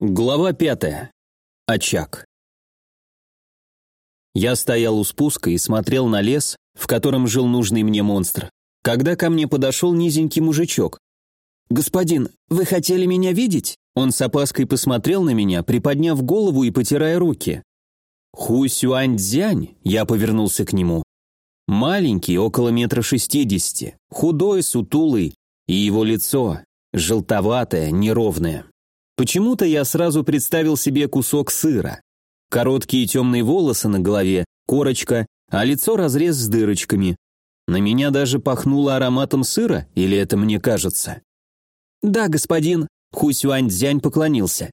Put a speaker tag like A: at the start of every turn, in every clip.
A: Глава пятая. Очаг. Я стоял у спуска и смотрел на лес, в котором жил нужный мне монстр, когда ко мне подошел низенький мужичок. «Господин, вы хотели меня видеть?» Он с опаской посмотрел на меня, приподняв голову и потирая руки. «Ху Сюань-дзянь», я повернулся к нему. Маленький, около метра шестидесяти, худой, сутулый, и его лицо желтоватое, неровное. Почему-то я сразу представил себе кусок сыра. Короткие темные волосы на голове, корочка, а лицо разрез с дырочками. На меня даже пахнуло ароматом сыра, или это мне кажется? «Да, господин», — Хусюань-дзянь поклонился.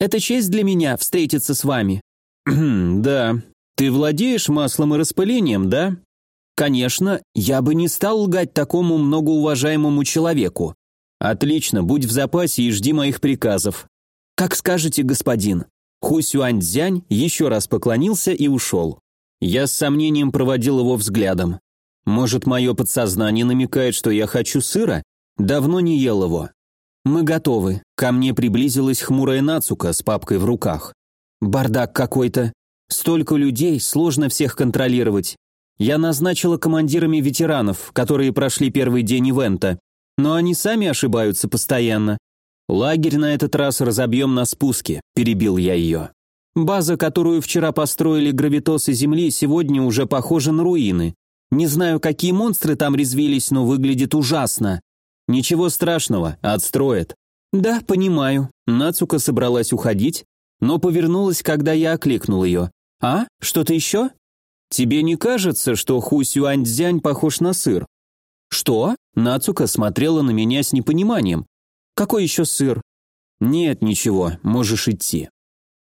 A: «Это честь для меня встретиться с вами». «Да. Ты владеешь маслом и распылением, да?» «Конечно, я бы не стал лгать такому многоуважаемому человеку». «Отлично, будь в запасе и жди моих приказов». «Как скажете, господин». Ху Сюаньцзянь еще раз поклонился и ушел. Я с сомнением проводил его взглядом. Может, мое подсознание намекает, что я хочу сыра? Давно не ел его. Мы готовы. Ко мне приблизилась хмурая Нацука с папкой в руках. Бардак какой-то. Столько людей, сложно всех контролировать. Я назначила командирами ветеранов, которые прошли первый день ивента. Но они сами ошибаются постоянно. «Лагерь на этот раз разобьем на спуске», – перебил я ее. «База, которую вчера построили гравитосы Земли, сегодня уже похожа на руины. Не знаю, какие монстры там резвились, но выглядит ужасно. Ничего страшного, отстроят». «Да, понимаю». Нацука собралась уходить, но повернулась, когда я окликнул ее. «А? Что-то еще?» «Тебе не кажется, что Ху Сюаньцзянь похож на сыр?» «Что?» Нацука смотрела на меня с непониманием. Какой еще сыр? Нет, ничего, можешь идти.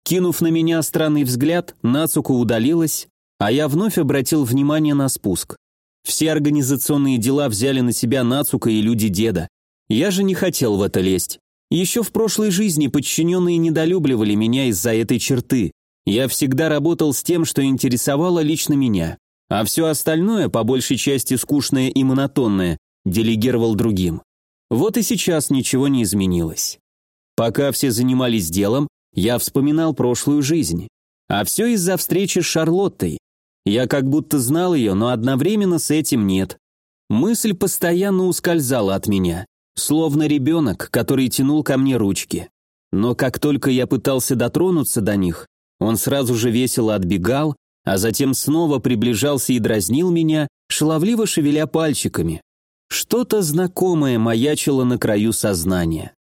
A: Кинув на меня странный взгляд, Нацука удалилась, а я вновь обратил внимание на спуск. Все организационные дела взяли на себя Нацука и люди деда. Я же не хотел в это лезть. Еще в прошлой жизни подчиненные недолюбливали меня из-за этой черты. Я всегда работал с тем, что интересовало лично меня. А все остальное, по большей части скучное и монотонное, делегировал другим. Вот и сейчас ничего не изменилось. Пока все занимались делом, я вспоминал прошлую жизнь. А все из-за встречи с Шарлоттой. Я как будто знал ее, но одновременно с этим нет. Мысль постоянно ускользала от меня, словно ребенок, который тянул ко мне ручки. Но как только я пытался дотронуться до них, он сразу же весело отбегал, а затем снова приближался и дразнил меня, шаловливо шевеля пальчиками. Что-то знакомое маячило на краю сознания.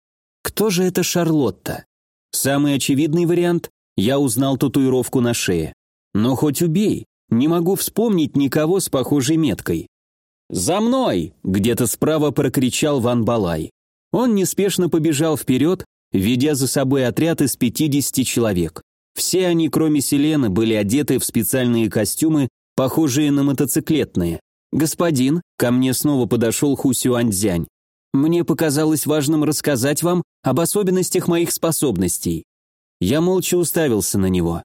A: Кто же это Шарлотта? Самый очевидный вариант – я узнал татуировку на шее. Но хоть убей, не могу вспомнить никого с похожей меткой. «За мной!» – где-то справа прокричал Ван Балай. Он неспешно побежал вперед, ведя за собой отряд из 50 человек. Все они, кроме Селены, были одеты в специальные костюмы, похожие на мотоциклетные. «Господин», ко мне снова подошел Ху Сюаньцзянь, «мне показалось важным рассказать вам об особенностях моих способностей». Я молча уставился на него.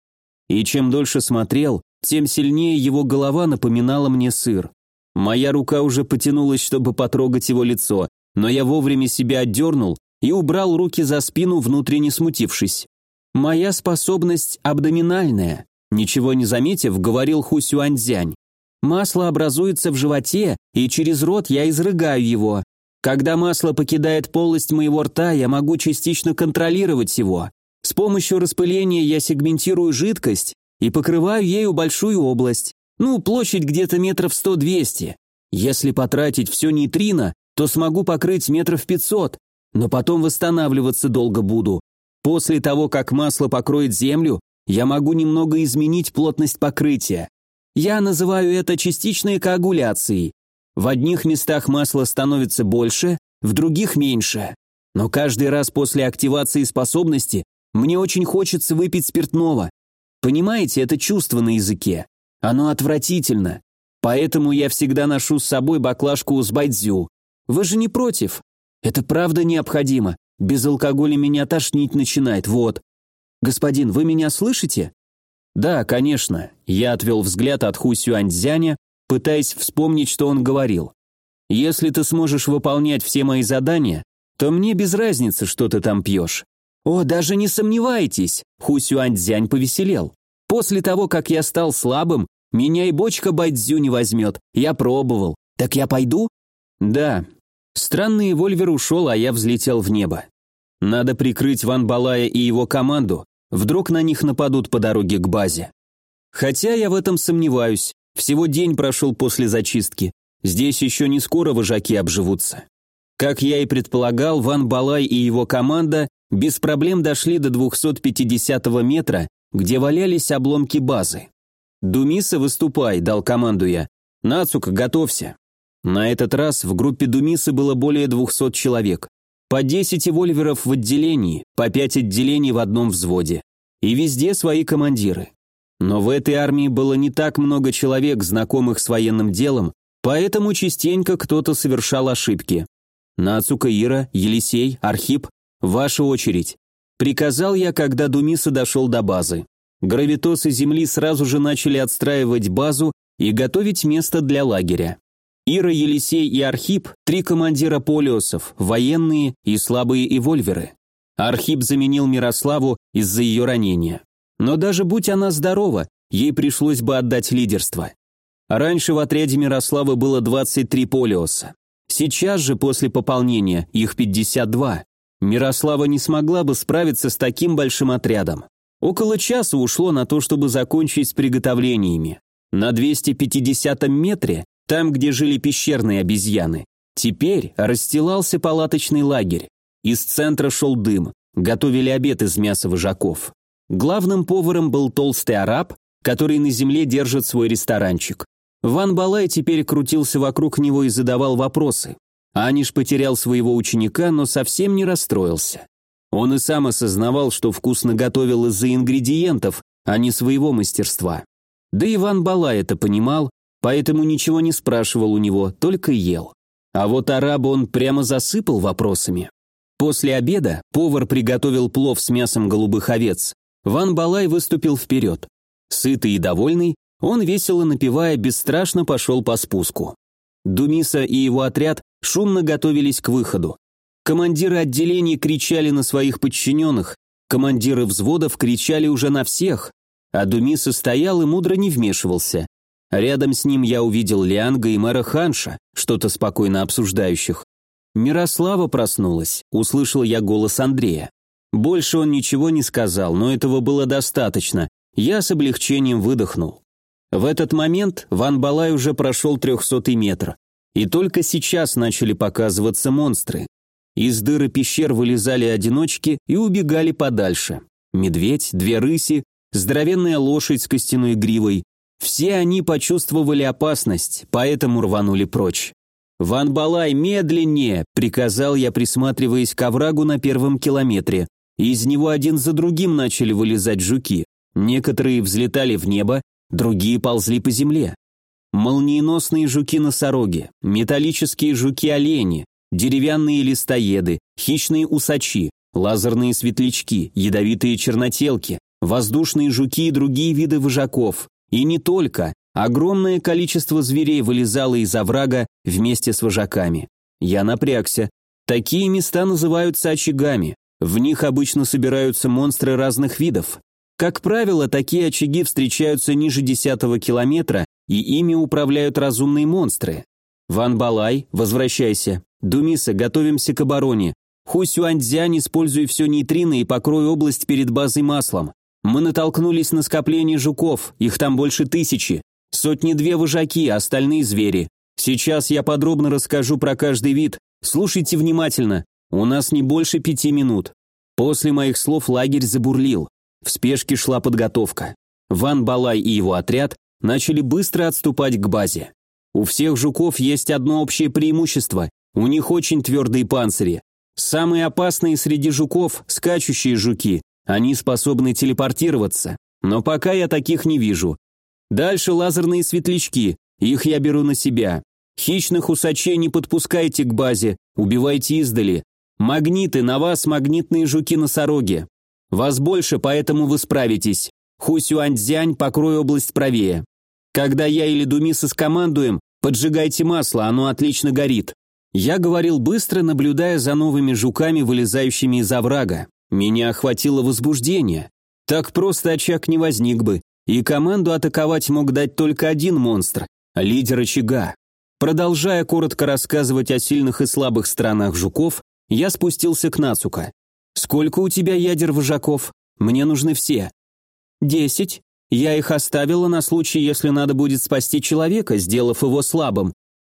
A: И чем дольше смотрел, тем сильнее его голова напоминала мне сыр. Моя рука уже потянулась, чтобы потрогать его лицо, но я вовремя себя отдернул и убрал руки за спину, внутренне смутившись. «Моя способность абдоминальная», ничего не заметив, говорил Ху Сюаньцзянь. Масло образуется в животе, и через рот я изрыгаю его. Когда масло покидает полость моего рта, я могу частично контролировать его. С помощью распыления я сегментирую жидкость и покрываю ею большую область. Ну, площадь где-то метров 100-200. Если потратить все нейтрино, то смогу покрыть метров 500, но потом восстанавливаться долго буду. После того, как масло покроет землю, я могу немного изменить плотность покрытия. Я называю это частичной коагуляцией. В одних местах масло становится больше, в других меньше. Но каждый раз после активации способности мне очень хочется выпить спиртного. Понимаете, это чувство на языке. Оно отвратительно. Поэтому я всегда ношу с собой баклажку с байдзю. Вы же не против? Это правда необходимо. Без алкоголя меня тошнить начинает, вот. Господин, вы меня слышите? «Да, конечно», — я отвел взгляд от Ху Сюаньцзяня, пытаясь вспомнить, что он говорил. «Если ты сможешь выполнять все мои задания, то мне без разницы, что ты там пьешь». «О, даже не сомневайтесь!» — Ху Сюаньцзянь повеселел. «После того, как я стал слабым, меня и бочка байдзю не возьмет. Я пробовал. Так я пойду?» «Да». Странный Вольвер ушел, а я взлетел в небо. Надо прикрыть Ван Балая и его команду, вдруг на них нападут по дороге к базе. Хотя я в этом сомневаюсь, всего день прошел после зачистки, здесь еще не скоро вожаки обживутся. Как я и предполагал, Ван Балай и его команда без проблем дошли до 250 метра, где валялись обломки базы. «Думиса, выступай», — дал команду я. «Нацука, готовься». На этот раз в группе Думисы было более 200 человек. По 10 вольверов в отделении, по 5 отделений в одном взводе. И везде свои командиры. Но в этой армии было не так много человек, знакомых с военным делом, поэтому частенько кто-то совершал ошибки. Нацука Ира, Елисей, Архип, ваша очередь. Приказал я, когда Думиса дошел до базы. Гравитосы Земли сразу же начали отстраивать базу и готовить место для лагеря. Ира, Елисей и Архип – три командира полиосов, военные и слабые эвольверы. Архип заменил Мирославу из-за ее ранения. Но даже будь она здорова, ей пришлось бы отдать лидерство. Раньше в отряде Мирославы было 23 полиоса. Сейчас же, после пополнения, их 52. Мирослава не смогла бы справиться с таким большим отрядом. Около часа ушло на то, чтобы закончить с приготовлениями. На 250 метре там, где жили пещерные обезьяны. Теперь расстилался палаточный лагерь. Из центра шел дым, готовили обед из мяса вожаков. Главным поваром был толстый араб, который на земле держит свой ресторанчик. Ван Балай теперь крутился вокруг него и задавал вопросы. Аниш потерял своего ученика, но совсем не расстроился. Он и сам осознавал, что вкусно готовил из-за ингредиентов, а не своего мастерства. Да и Ван Балай это понимал поэтому ничего не спрашивал у него, только ел. А вот араба он прямо засыпал вопросами. После обеда повар приготовил плов с мясом голубых овец. Ван Балай выступил вперед. Сытый и довольный, он, весело напевая, бесстрашно пошел по спуску. Думиса и его отряд шумно готовились к выходу. Командиры отделений кричали на своих подчиненных, командиры взводов кричали уже на всех, а Думиса стоял и мудро не вмешивался. Рядом с ним я увидел Лианга и мэра Ханша, что-то спокойно обсуждающих. Мирослава проснулась, услышал я голос Андрея. Больше он ничего не сказал, но этого было достаточно. Я с облегчением выдохнул. В этот момент Ван Балай уже прошел трехсотый метр. И только сейчас начали показываться монстры. Из дыры пещер вылезали одиночки и убегали подальше. Медведь, две рыси, здоровенная лошадь с костяной гривой, все они почувствовали опасность, поэтому рванули прочь. «Ван Балай, медленнее!» – приказал я, присматриваясь к оврагу на первом километре. Из него один за другим начали вылезать жуки. Некоторые взлетали в небо, другие ползли по земле. Молниеносные жуки-носороги, металлические жуки-олени, деревянные листоеды, хищные усачи, лазерные светлячки, ядовитые чернотелки, воздушные жуки и другие виды вожаков, и не только. Огромное количество зверей вылезало из оврага вместе с вожаками. Я напрягся. Такие места называются очагами. В них обычно собираются монстры разных видов. Как правило, такие очаги встречаются ниже десятого километра, и ими управляют разумные монстры. Ван Балай, возвращайся. Думиса, готовимся к обороне. Ху Сюаньцзянь, используй все нейтрино и покрой область перед базой маслом. Мы натолкнулись на скопление жуков, их там больше тысячи. Сотни-две вожаки, остальные звери. Сейчас я подробно расскажу про каждый вид. Слушайте внимательно. У нас не больше пяти минут. После моих слов лагерь забурлил. В спешке шла подготовка. Ван Балай и его отряд начали быстро отступать к базе. У всех жуков есть одно общее преимущество. У них очень твердые панцири. Самые опасные среди жуков – скачущие жуки, они способны телепортироваться, но пока я таких не вижу. Дальше лазерные светлячки, их я беру на себя. Хищных усачей не подпускайте к базе, убивайте издали. Магниты, на вас магнитные жуки-носороги. Вас больше, поэтому вы справитесь. Хусюаньцзянь, покрой область правее. Когда я или Думиса скомандуем, поджигайте масло, оно отлично горит. Я говорил быстро, наблюдая за новыми жуками, вылезающими из оврага. Меня охватило возбуждение. Так просто очаг не возник бы, и команду атаковать мог дать только один монстр – лидер очага. Продолжая коротко рассказывать о сильных и слабых сторонах жуков, я спустился к Нацука. «Сколько у тебя ядер вожаков? Мне нужны все». «Десять. Я их оставила на случай, если надо будет спасти человека, сделав его слабым.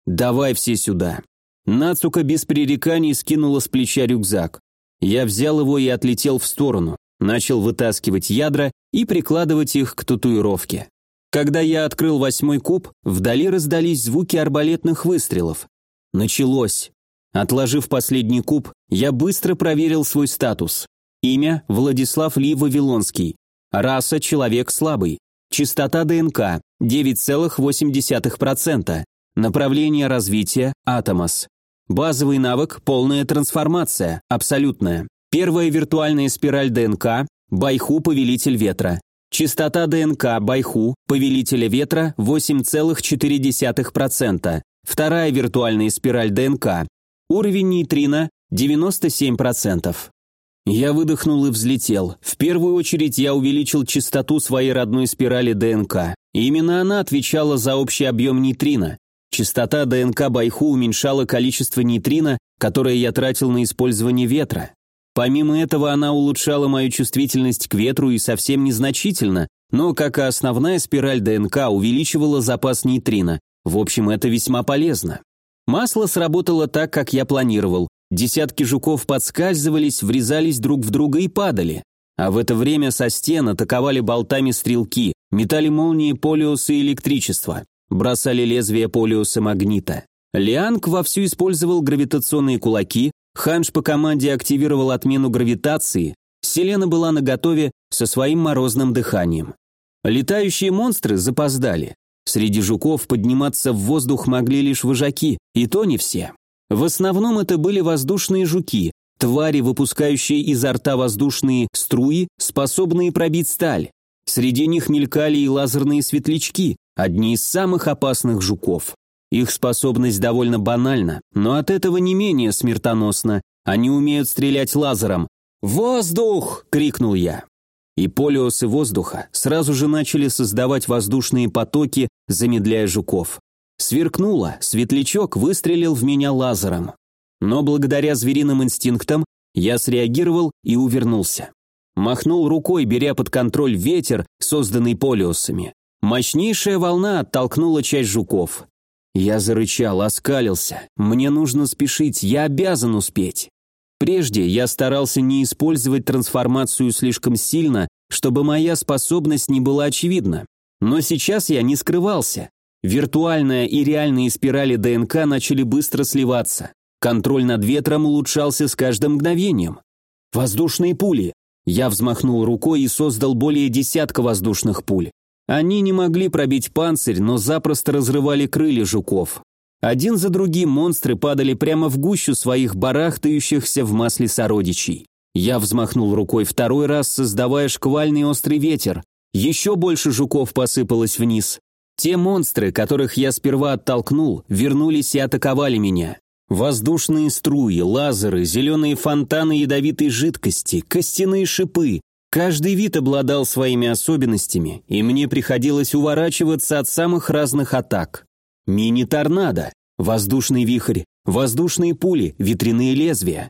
A: Давай все сюда». Нацука без пререканий скинула с плеча рюкзак. Я взял его и отлетел в сторону начал вытаскивать ядра и прикладывать их к татуировке. Когда я открыл восьмой куб, вдали раздались звуки арбалетных выстрелов. Началось. Отложив последний куб, я быстро проверил свой статус. Имя – Владислав Ли Вавилонский. Раса – человек слабый. Частота ДНК – 9,8%. Направление развития – Атомос. Базовый навык – полная трансформация, абсолютная. Первая виртуальная спираль ДНК – Байху, повелитель ветра. Частота ДНК Байху, повелителя ветра – 8,4%. Вторая виртуальная спираль ДНК. Уровень нейтрино – 97%. Я выдохнул и взлетел. В первую очередь я увеличил частоту своей родной спирали ДНК. Именно она отвечала за общий объем нейтрино. Частота ДНК Байху уменьшала количество нейтрино, которое я тратил на использование ветра. Помимо этого, она улучшала мою чувствительность к ветру и совсем незначительно, но, как и основная спираль ДНК, увеличивала запас нейтрино. В общем, это весьма полезно. Масло сработало так, как я планировал. Десятки жуков подскальзывались, врезались друг в друга и падали. А в это время со стен атаковали болтами стрелки, метали молнии полиуса и электричества, бросали лезвия полиуса магнита. Лианг вовсю использовал гравитационные кулаки, Ханш по команде активировал отмену гравитации, Селена была наготове со своим морозным дыханием. Летающие монстры запоздали. Среди жуков подниматься в воздух могли лишь вожаки, и то не все. В основном это были воздушные жуки, твари, выпускающие изо рта воздушные струи, способные пробить сталь. Среди них мелькали и лазерные светлячки, одни из самых опасных жуков. Их способность довольно банальна, но от этого не менее смертоносна. Они умеют стрелять лазером. «Воздух!» — крикнул я. И полиосы воздуха сразу же начали создавать воздушные потоки, замедляя жуков. Сверкнуло, светлячок выстрелил в меня лазером. Но благодаря звериным инстинктам я среагировал и увернулся. Махнул рукой, беря под контроль ветер, созданный полиосами. Мощнейшая волна оттолкнула часть жуков. Я зарычал, оскалился. Мне нужно спешить, я обязан успеть. Прежде я старался не использовать трансформацию слишком сильно, чтобы моя способность не была очевидна. Но сейчас я не скрывался. Виртуальная и реальные спирали ДНК начали быстро сливаться. Контроль над ветром улучшался с каждым мгновением. Воздушные пули. Я взмахнул рукой и создал более десятка воздушных пуль. Они не могли пробить панцирь, но запросто разрывали крылья жуков. Один за другим монстры падали прямо в гущу своих барахтающихся в масле сородичей. Я взмахнул рукой второй раз, создавая шквальный острый ветер. Еще больше жуков посыпалось вниз. Те монстры, которых я сперва оттолкнул, вернулись и атаковали меня. Воздушные струи, лазеры, зеленые фонтаны ядовитой жидкости, костяные шипы, Каждый вид обладал своими особенностями, и мне приходилось уворачиваться от самых разных атак. Мини-торнадо, воздушный вихрь, воздушные пули, ветряные лезвия.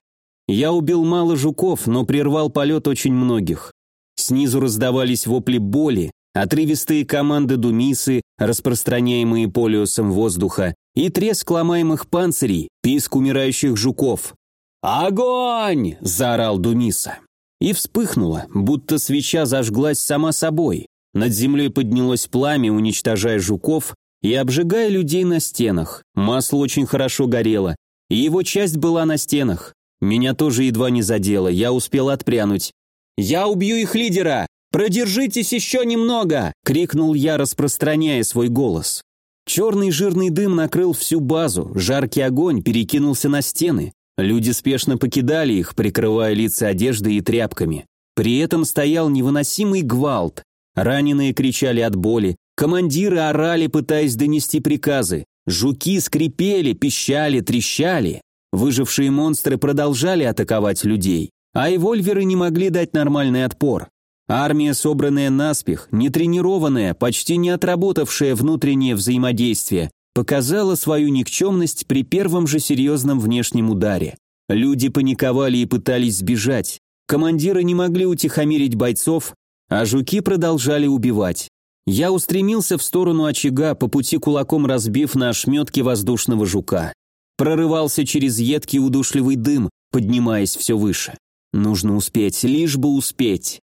A: Я убил мало жуков, но прервал полет очень многих. Снизу раздавались вопли боли, отрывистые команды думисы, распространяемые полиусом воздуха, и треск ломаемых панцирей, писк умирающих жуков. «Огонь!» – заорал Думиса и вспыхнула, будто свеча зажглась сама собой. Над землей поднялось пламя, уничтожая жуков и обжигая людей на стенах. Масло очень хорошо горело, и его часть была на стенах. Меня тоже едва не задело, я успел отпрянуть. «Я убью их лидера! Продержитесь еще немного!» — крикнул я, распространяя свой голос. Черный жирный дым накрыл всю базу, жаркий огонь перекинулся на стены. Люди спешно покидали их, прикрывая лица одеждой и тряпками. При этом стоял невыносимый гвалт. Раненые кричали от боли, командиры орали, пытаясь донести приказы. Жуки скрипели, пищали, трещали. Выжившие монстры продолжали атаковать людей, а эвольверы не могли дать нормальный отпор. Армия, собранная наспех, нетренированная, почти не отработавшая внутреннее взаимодействие, показала свою никчемность при первом же серьезном внешнем ударе. Люди паниковали и пытались сбежать. Командиры не могли утихомирить бойцов, а жуки продолжали убивать. Я устремился в сторону очага, по пути кулаком разбив на ошметки воздушного жука. Прорывался через едкий удушливый дым, поднимаясь все выше. Нужно успеть, лишь бы успеть.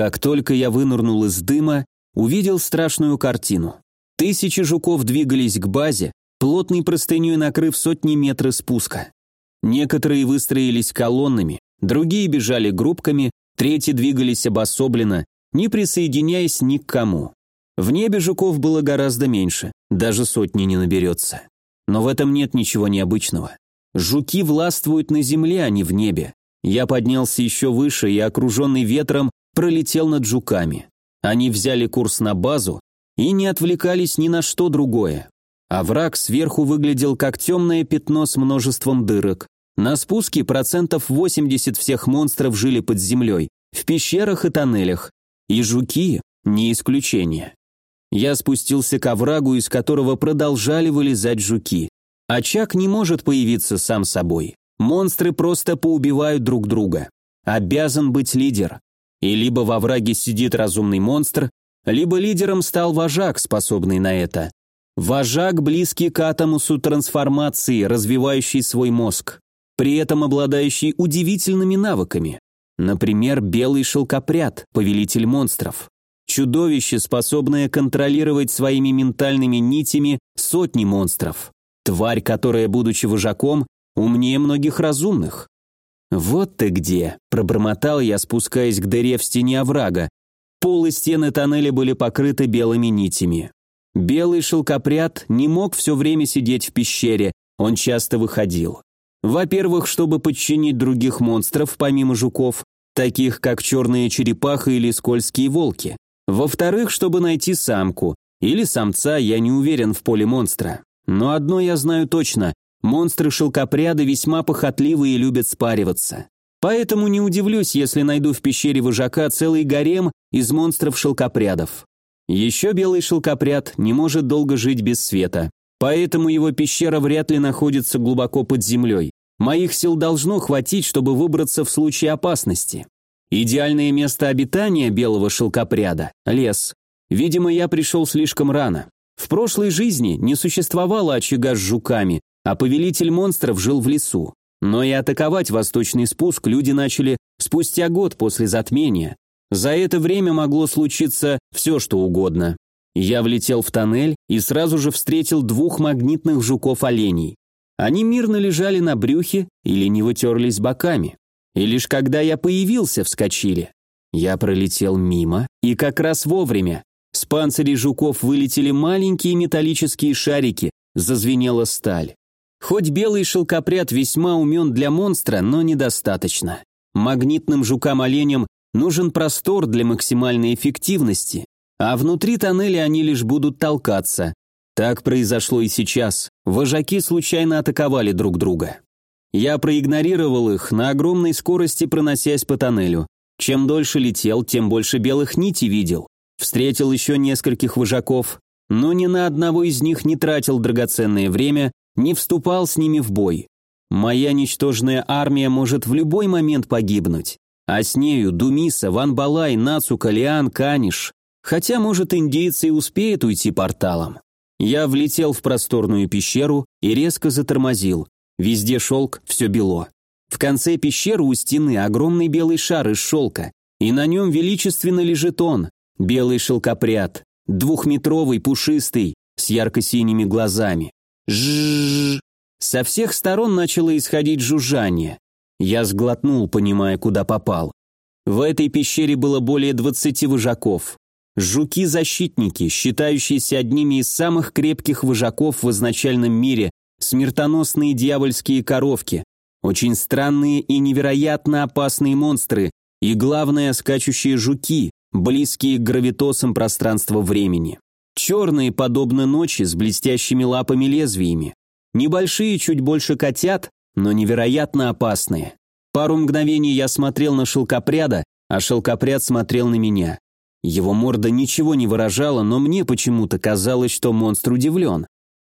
A: Как только я вынырнул из дыма, увидел страшную картину. Тысячи жуков двигались к базе, плотной простыней накрыв сотни метров спуска. Некоторые выстроились колоннами, другие бежали группками, третьи двигались обособленно, не присоединяясь ни к кому. В небе жуков было гораздо меньше, даже сотни не наберется. Но в этом нет ничего необычного. Жуки властвуют на земле, а не в небе. Я поднялся еще выше и, окруженный ветром, пролетел над жуками. Они взяли курс на базу и не отвлекались ни на что другое. А враг сверху выглядел как темное пятно с множеством дырок. На спуске процентов 80 всех монстров жили под землей, в пещерах и тоннелях. И жуки – не исключение. Я спустился к оврагу, из которого продолжали вылезать жуки. Очаг не может появиться сам собой. Монстры просто поубивают друг друга. Обязан быть лидер. И либо во враге сидит разумный монстр, либо лидером стал вожак, способный на это. Вожак, близкий к атомусу трансформации, развивающий свой мозг, при этом обладающий удивительными навыками. Например, белый шелкопряд, повелитель монстров. Чудовище, способное контролировать своими ментальными нитями сотни монстров. Тварь, которая, будучи вожаком, умнее многих разумных. «Вот ты где!» – пробормотал я, спускаясь к дыре в стене оврага. Пол и стены тоннеля были покрыты белыми нитями. Белый шелкопряд не мог все время сидеть в пещере, он часто выходил. Во-первых, чтобы подчинить других монстров, помимо жуков, таких как черная черепаха или скользкие волки. Во-вторых, чтобы найти самку. Или самца, я не уверен в поле монстра. Но одно я знаю точно. Монстры-шелкопряды весьма похотливы и любят спариваться. Поэтому не удивлюсь, если найду в пещере вожака целый гарем из монстров-шелкопрядов. Еще белый шелкопряд не может долго жить без света. Поэтому его пещера вряд ли находится глубоко под землей. Моих сил должно хватить, чтобы выбраться в случае опасности. Идеальное место обитания белого шелкопряда – лес. Видимо, я пришел слишком рано. В прошлой жизни не существовало очага с жуками, а повелитель монстров жил в лесу. Но и атаковать восточный спуск люди начали спустя год после затмения. За это время могло случиться все, что угодно. Я влетел в тоннель и сразу же встретил двух магнитных жуков-оленей. Они мирно лежали на брюхе или не вытерлись боками. И лишь когда я появился, вскочили. Я пролетел мимо, и как раз вовремя. С панцирей жуков вылетели маленькие металлические шарики, зазвенела сталь. Хоть белый шелкопряд весьма умен для монстра, но недостаточно. Магнитным жукам-оленям нужен простор для максимальной эффективности, а внутри тоннеля они лишь будут толкаться. Так произошло и сейчас. Вожаки случайно атаковали друг друга. Я проигнорировал их, на огромной скорости проносясь по тоннелю. Чем дольше летел, тем больше белых нитей видел. Встретил еще нескольких вожаков, но ни на одного из них не тратил драгоценное время, не вступал с ними в бой. Моя ничтожная армия может в любой момент погибнуть. А с нею Думиса, Ван Балай, Нацука, Лиан, Каниш. Хотя, может, индейцы и успеют уйти порталом. Я влетел в просторную пещеру и резко затормозил. Везде шелк, все бело. В конце пещеры у стены огромный белый шар из шелка, и на нем величественно лежит он, белый шелкопряд, двухметровый, пушистый, с ярко-синими глазами. Жжж. Со всех сторон начало исходить жужжание. Я сглотнул, понимая, куда попал. В этой пещере было более двадцати вожаков. Жуки-защитники, считающиеся одними из самых крепких вожаков в изначальном мире, смертоносные дьявольские коровки, очень странные и невероятно опасные монстры и, главное, скачущие жуки, близкие к гравитосам пространства-времени. Черные, подобно ночи, с блестящими лапами-лезвиями. Небольшие, чуть больше котят, но невероятно опасные. Пару мгновений я смотрел на шелкопряда, а шелкопряд смотрел на меня. Его морда ничего не выражала, но мне почему-то казалось, что монстр удивлен.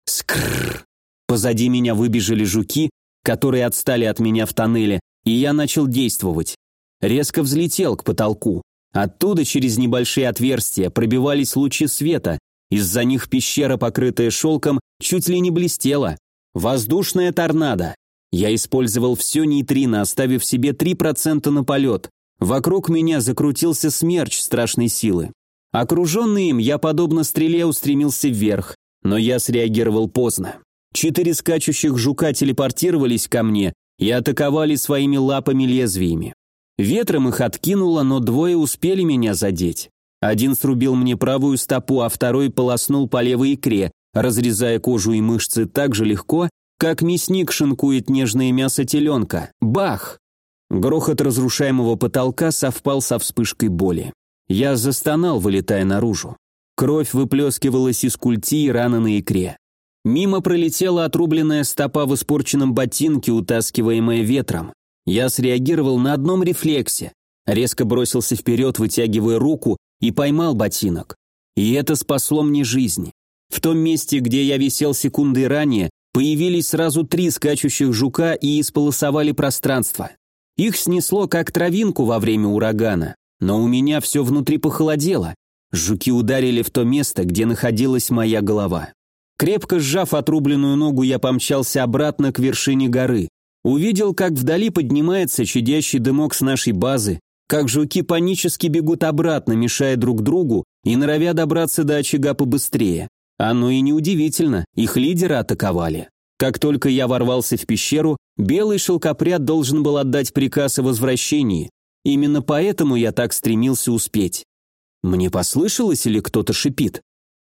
A: Скрррр. Позади меня выбежали жуки, которые отстали от меня в тоннеле, и я начал действовать. Резко взлетел к потолку. Оттуда через небольшие отверстия пробивались лучи света, из-за них пещера, покрытая шелком, чуть ли не блестела. Воздушная торнадо. Я использовал все нейтрино, оставив себе 3% на полет. Вокруг меня закрутился смерч страшной силы. Окруженный им, я, подобно стреле, устремился вверх, но я среагировал поздно. Четыре скачущих жука телепортировались ко мне и атаковали своими лапами-лезвиями. Ветром их откинуло, но двое успели меня задеть. Один срубил мне правую стопу, а второй полоснул по левой икре, разрезая кожу и мышцы так же легко, как мясник шинкует нежное мясо теленка. Бах! Грохот разрушаемого потолка совпал со вспышкой боли. Я застонал, вылетая наружу. Кровь выплескивалась из культи и раны на икре. Мимо пролетела отрубленная стопа в испорченном ботинке, утаскиваемая ветром. Я среагировал на одном рефлексе. Резко бросился вперед, вытягивая руку, и поймал ботинок. И это спасло мне жизнь. В том месте, где я висел секунды ранее, появились сразу три скачущих жука и исполосовали пространство. Их снесло как травинку во время урагана, но у меня все внутри похолодело. Жуки ударили в то место, где находилась моя голова. Крепко сжав отрубленную ногу, я помчался обратно к вершине горы. Увидел, как вдали поднимается чадящий дымок с нашей базы, как жуки панически бегут обратно, мешая друг другу и норовя добраться до очага побыстрее. Оно и неудивительно, их лидера атаковали. Как только я ворвался в пещеру, белый шелкопряд должен был отдать приказ о возвращении. Именно поэтому я так стремился успеть. Мне послышалось или кто-то шипит?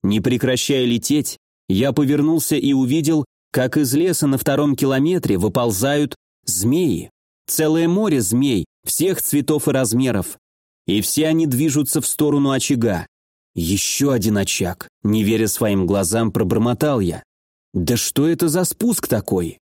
A: Не прекращая лететь, я повернулся и увидел, как из леса на втором километре выползают змеи. Целое море змей, всех цветов и размеров. И все они движутся в сторону очага. Еще один очаг, не веря своим глазам, пробормотал я. Да что это за спуск такой?